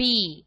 B